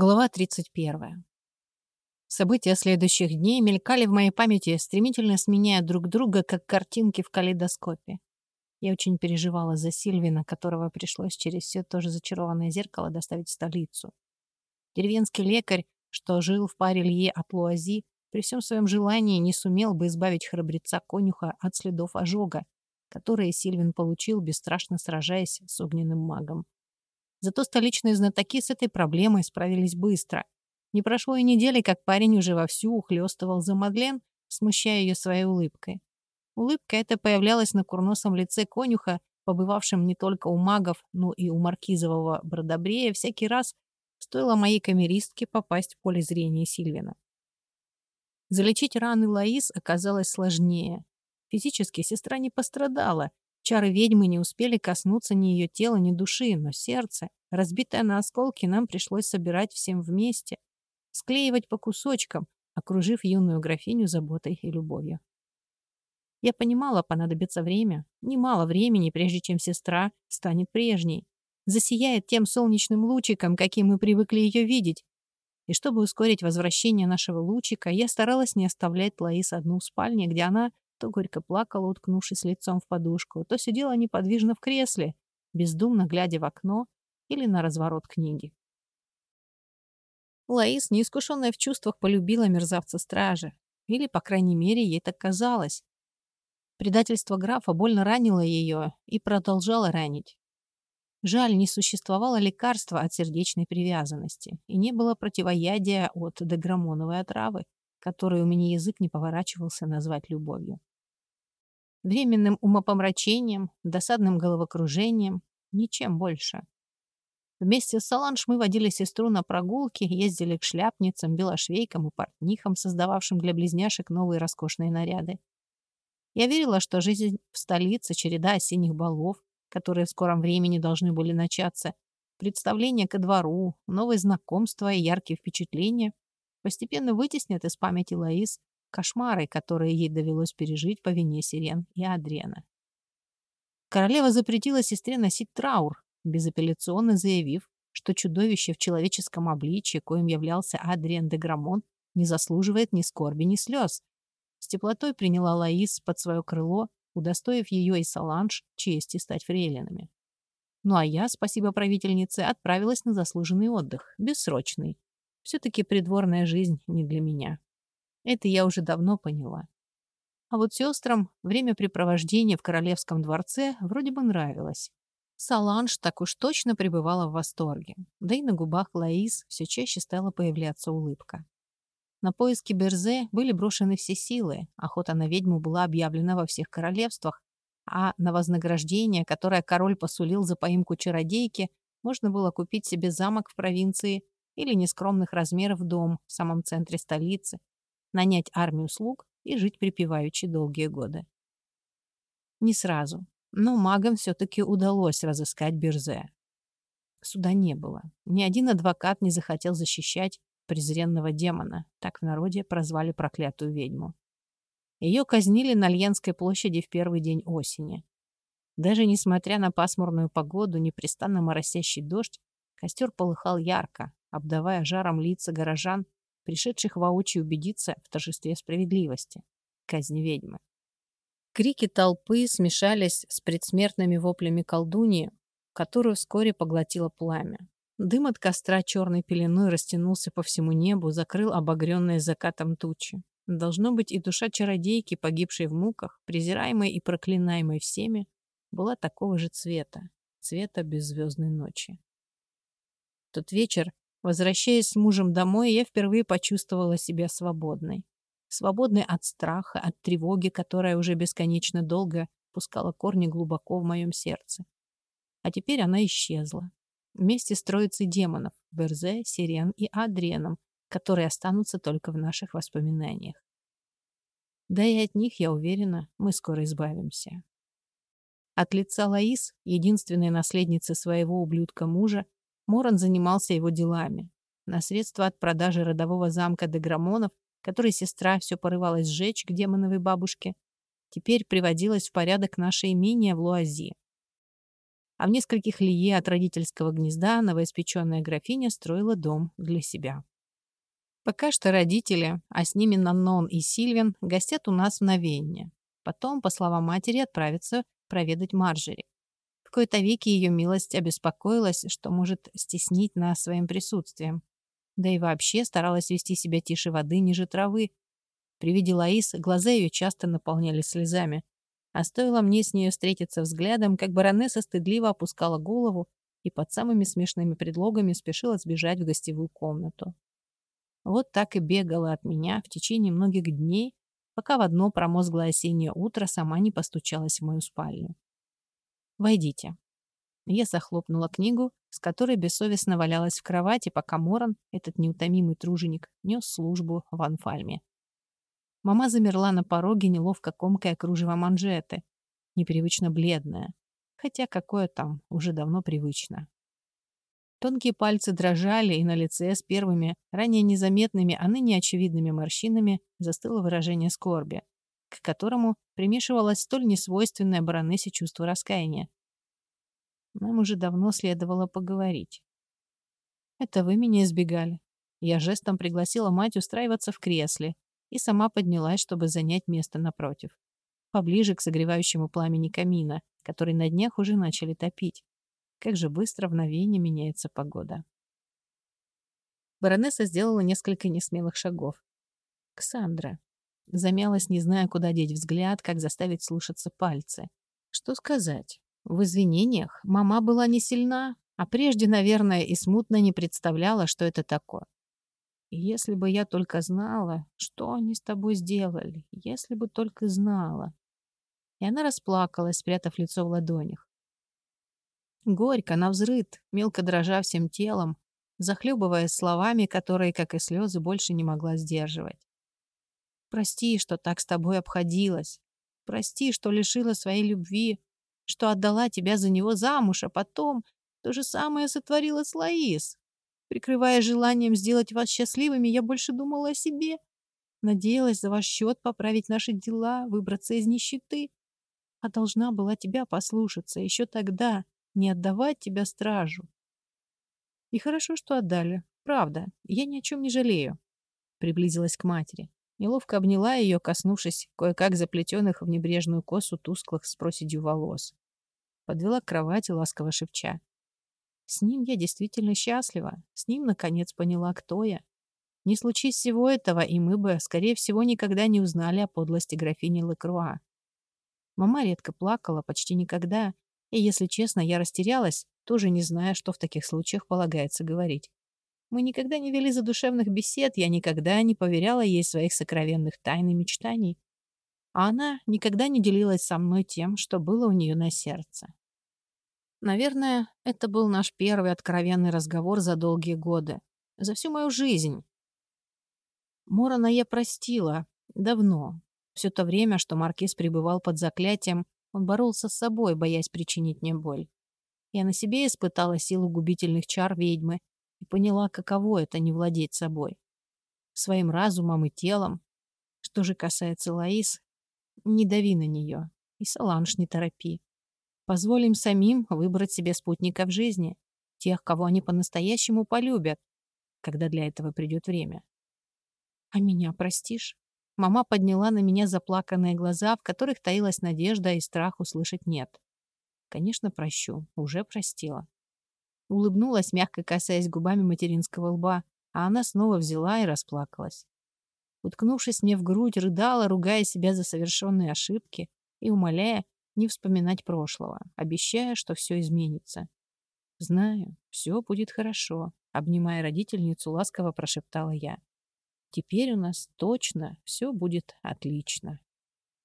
Глава 31. События следующих дней мелькали в моей памяти, стремительно сменяя друг друга, как картинки в калейдоскопе. Я очень переживала за Сильвина, которого пришлось через все то же зачарованное зеркало доставить в столицу. Деревенский лекарь, что жил в паре Лье от Луази, при всем своем желании не сумел бы избавить храбреца-конюха от следов ожога, которые Сильвин получил, бесстрашно сражаясь с огненным магом. Зато столичные знатоки с этой проблемой справились быстро. Не прошло и недели, как парень уже вовсю ухлёстывал за Мадлен, смущая ее своей улыбкой. Улыбка эта появлялась на курносом лице конюха, побывавшем не только у магов, но и у маркизового бродобрея всякий раз, стоило моей камеристке попасть в поле зрения Сильвина. Залечить раны Лаис оказалось сложнее. Физически сестра не пострадала, Чары ведьмы не успели коснуться ни ее тела, ни души, но сердце, разбитое на осколки, нам пришлось собирать всем вместе, склеивать по кусочкам, окружив юную графиню заботой и любовью. Я понимала, понадобится время, немало времени, прежде чем сестра станет прежней, засияет тем солнечным лучиком, каким мы привыкли ее видеть. И чтобы ускорить возвращение нашего лучика, я старалась не оставлять Лаис одну в спальне, где она то горько плакала, уткнувшись лицом в подушку, то сидела неподвижно в кресле, бездумно глядя в окно или на разворот книги. Лаис, неискушенная в чувствах, полюбила мерзавца-стража. Или, по крайней мере, ей так казалось. Предательство графа больно ранило ее и продолжало ранить. Жаль, не существовало лекарства от сердечной привязанности и не было противоядия от деграмоновой отравы, которую у меня язык не поворачивался назвать любовью временным умопомрачением, досадным головокружением, ничем больше. Вместе с Саланж мы водили сестру на прогулки, ездили к шляпницам, белошвейкам и портнихам, создававшим для близняшек новые роскошные наряды. Я верила, что жизнь в столице, череда осенних балов, которые в скором времени должны были начаться, представления ко двору, новые знакомства и яркие впечатления постепенно вытеснят из памяти Лаис кошмары, которые ей довелось пережить по вине Сирен и Адриана. Королева запретила сестре носить траур, безапелляционно заявив, что чудовище в человеческом обличье, коим являлся Адриан де Грамон, не заслуживает ни скорби, ни слез. С теплотой приняла Лаис под свое крыло, удостоив ее и Саланж чести стать фрейлинами. Ну а я, спасибо правительнице, отправилась на заслуженный отдых, бессрочный. Все-таки придворная жизнь не для меня. Это я уже давно поняла. А вот сестрам времяпрепровождение в королевском дворце вроде бы нравилось. Саланж так уж точно пребывала в восторге. Да и на губах Лаис все чаще стала появляться улыбка. На поиски Берзе были брошены все силы, охота на ведьму была объявлена во всех королевствах, а на вознаграждение, которое король посулил за поимку чародейки, можно было купить себе замок в провинции или нескромных размеров дом в самом центре столицы, нанять армию слуг и жить припеваючи долгие годы. Не сразу, но магам все-таки удалось разыскать Берзе. Суда не было. Ни один адвокат не захотел защищать презренного демона, так в народе прозвали проклятую ведьму. Ее казнили на Льенской площади в первый день осени. Даже несмотря на пасмурную погоду, непрестанно моросящий дождь, костер полыхал ярко, обдавая жаром лица горожан пришедших воочию убедиться в торжестве справедливости, казни ведьмы. Крики толпы смешались с предсмертными воплями колдуньи, которую вскоре поглотило пламя. Дым от костра черной пеленой растянулся по всему небу, закрыл обогренные закатом тучи. Должно быть, и душа чародейки, погибшей в муках, презираемой и проклинаемой всеми, была такого же цвета, цвета беззвездной ночи. тот вечер Возвращаясь с мужем домой, я впервые почувствовала себя свободной. Свободной от страха, от тревоги, которая уже бесконечно долго пускала корни глубоко в моем сердце. А теперь она исчезла. Вместе с троицей демонов — Берзе, Сирен и Адрианом, которые останутся только в наших воспоминаниях. Да и от них, я уверена, мы скоро избавимся. От лица Лаис, единственной наследницы своего ублюдка мужа, Моран занимался его делами. На средства от продажи родового замка Деграмонов, который сестра все порывалась сжечь к демоновой бабушке, теперь приводилось в порядок наше имение в Луази. а в нескольких лие от родительского гнезда новоиспеченная графиня строила дом для себя. Пока что родители, а с ними Наннон и Сильвин, гостят у нас в Новенне. Потом, по словам матери, отправятся проведать Марджери. В кои-то веки ее милость обеспокоилась, что может стеснить нас своим присутствием. Да и вообще старалась вести себя тише воды, ниже травы. При виде Лаис глаза ее часто наполнялись слезами. А стоило мне с ней встретиться взглядом, как баронесса стыдливо опускала голову и под самыми смешными предлогами спешила сбежать в гостевую комнату. Вот так и бегала от меня в течение многих дней, пока в одно промозглое осеннее утро сама не постучалась в мою спальню. «Войдите». Я захлопнула книгу, с которой бессовестно валялась в кровати, пока Моран, этот неутомимый труженик, нес службу в Анфальме. Мама замерла на пороге, неловко комкая кружево манжеты, непривычно бледная. Хотя какое там, уже давно привычно. Тонкие пальцы дрожали, и на лице с первыми, ранее незаметными, а ныне очевидными морщинами застыло выражение скорби, к которому примешивалось столь несвойственное баронессе чувство раскаяния. Нам уже давно следовало поговорить. Это вы меня избегали. Я жестом пригласила мать устраиваться в кресле, и сама поднялась, чтобы занять место напротив, поближе к согревающему пламени камина, который на днях уже начали топить. Как же быстро в новении меняется погода. Баронесса сделала несколько несмелых шагов. «Ксандра». Замялась, не зная, куда деть взгляд, как заставить слушаться пальцы. Что сказать? В извинениях мама была не сильна, а прежде, наверное, и смутно не представляла, что это такое. Если бы я только знала, что они с тобой сделали, если бы только знала. И она расплакалась, спрятав лицо в ладонях. Горько, навзрыд, мелко дрожа всем телом, захлебываясь словами, которые, как и слезы, больше не могла сдерживать. «Прости, что так с тобой обходилась. Прости, что лишила своей любви, что отдала тебя за него замуж, а потом то же самое сотворила с Лаис. Прикрывая желанием сделать вас счастливыми, я больше думала о себе. Надеялась за ваш счет поправить наши дела, выбраться из нищеты. А должна была тебя послушаться еще тогда, не отдавать тебя стражу. И хорошо, что отдали. Правда, я ни о чем не жалею. Приблизилась к матери. Неловко обняла ее, коснувшись кое-как заплетенных в небрежную косу тусклых с проседью волос. Подвела к кровати, ласково шепча. С ним я действительно счастлива. С ним, наконец, поняла, кто я. Не случись всего этого, и мы бы, скорее всего, никогда не узнали о подлости графини Лекруа. Мама редко плакала, почти никогда, и, если честно, я растерялась, тоже не зная, что в таких случаях полагается говорить. Мы никогда не вели задушевных бесед, я никогда не поверяла ей своих сокровенных тайн и мечтаний. А она никогда не делилась со мной тем, что было у нее на сердце. Наверное, это был наш первый откровенный разговор за долгие годы. За всю мою жизнь. Морона я простила. Давно. Все то время, что Маркиз пребывал под заклятием, он боролся с собой, боясь причинить мне боль. Я на себе испытала силу губительных чар ведьмы и поняла, каково это не владеть собой. Своим разумом и телом. Что же касается Лаис, не дави на нее. И Саланж не торопи. Позволим самим выбрать себе спутника в жизни, тех, кого они по-настоящему полюбят, когда для этого придет время. А меня простишь? Мама подняла на меня заплаканные глаза, в которых таилась надежда и страх услышать «нет». Конечно, прощу. Уже простила. Улыбнулась, мягко касаясь губами материнского лба, а она снова взяла и расплакалась. Уткнувшись мне в грудь, рыдала, ругая себя за совершенные ошибки и умоляя не вспоминать прошлого, обещая, что все изменится. «Знаю, все будет хорошо», — обнимая родительницу, ласково прошептала я. «Теперь у нас точно все будет отлично».